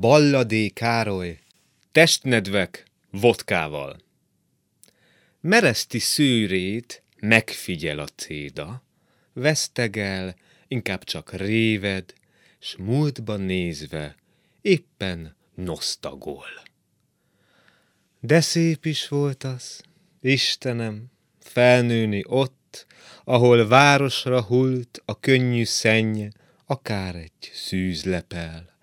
Balladé Károly, testnedvek vodkával. Mereszti szűrét, megfigyel a céda, vesztegel, inkább csak réved, s múltba nézve éppen nosztagol. De szép is volt az, Istenem, felnőni ott, ahol városra hult a könnyű szenny, akár egy szűzlepel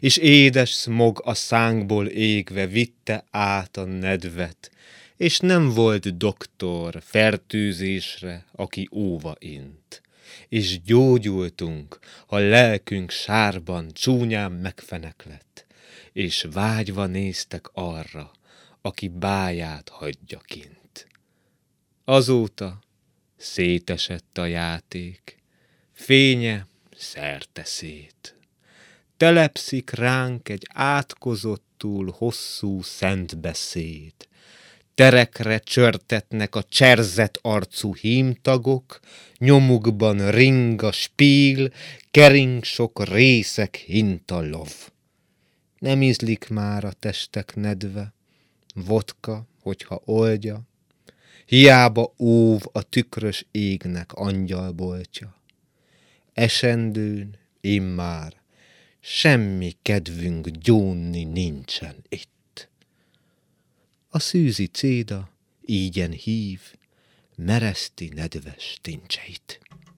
és édes smog a szánkból égve vitte át a nedvet, és nem volt doktor fertőzésre, aki óva int. És gyógyultunk, ha lelkünk sárban csúnyán megfeneklett, és vágyva néztek arra, aki báját hagyja kint. Azóta szétesett a játék, fénye szerte szét telepszik ránk egy átkozottul hosszú szent beszéd. Terekre csörtetnek a cserzett arcú hímtagok, nyomukban ring a spíl, kering sok részek hinta lov. Nem ízlik már a testek nedve, vodka, hogyha oldja, hiába óv a tükrös égnek angyalboltja. Esendőn, immár, semmi kedvünk gyónni nincsen itt. A szűzi céda ígyen hív, mereszti nedves tincseit.